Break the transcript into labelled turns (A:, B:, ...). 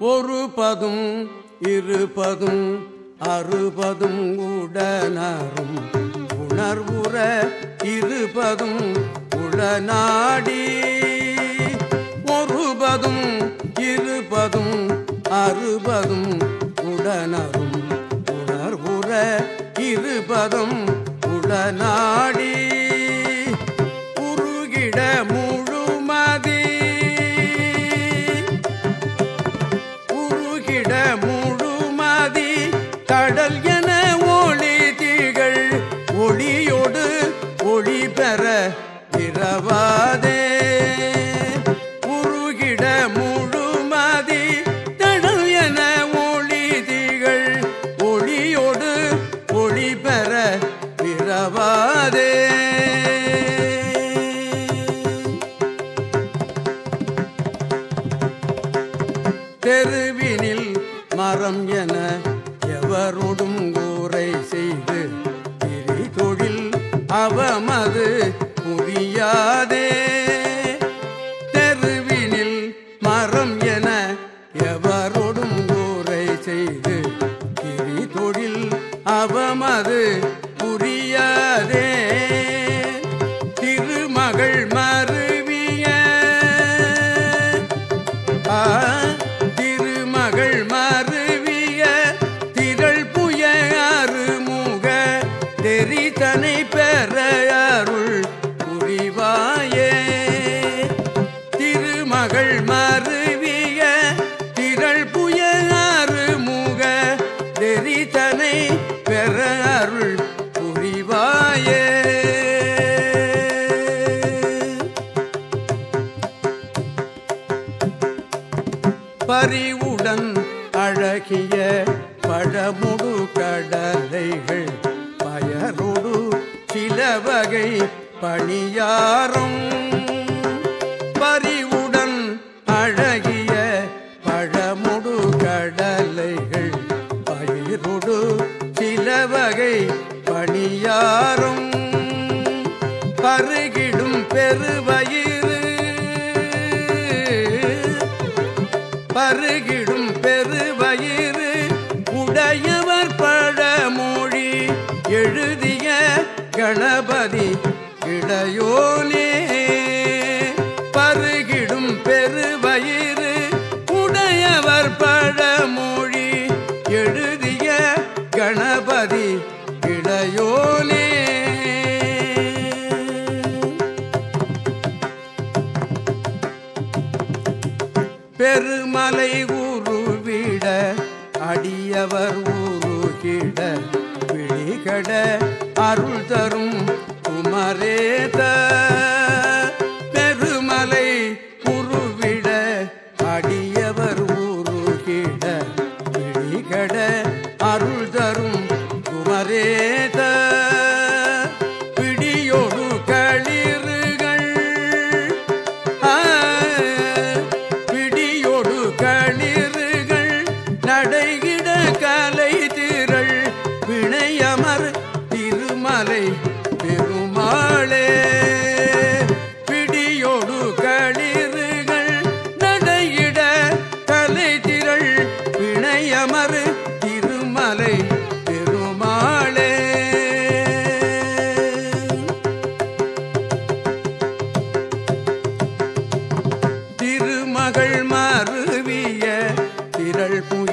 A: ஒரு பதும் இருபதும் அறுபதும் உடனரும். உணர்வுற இருபதும் உளநாடி ஒருபதும் இருபதும் அறுபதும் உடனரும். உணர்வுற இருபதும் உளநாடி என எவரோடும் கூரை செய்து திரி தொழில் அவமது புரியாதே. தெருவினில் மரம் என எவரோடும் கூரை செய்து திரி தொழில் அவமது புரியாதே. திருமகள் மருவிய ஆ, பறிவுடன் அழகிய பழமுடு கடலைகள் பயருடு சில வகை பணியாரும். பறிவுடன் அழகிய பழமுடு கடலைகள் பயிருடு சில வகை பணியாரும். இடையோனே பருகிடும் பெருவயிறு உடையவர் பழமொழி எழுதிய கணபதி இடையோனே பெருமலை உருவிட அடியவர் உருகிட விழிகட அருள் தரும் குமரேத பெருமலை திருமகள் மருவிய திரள் புய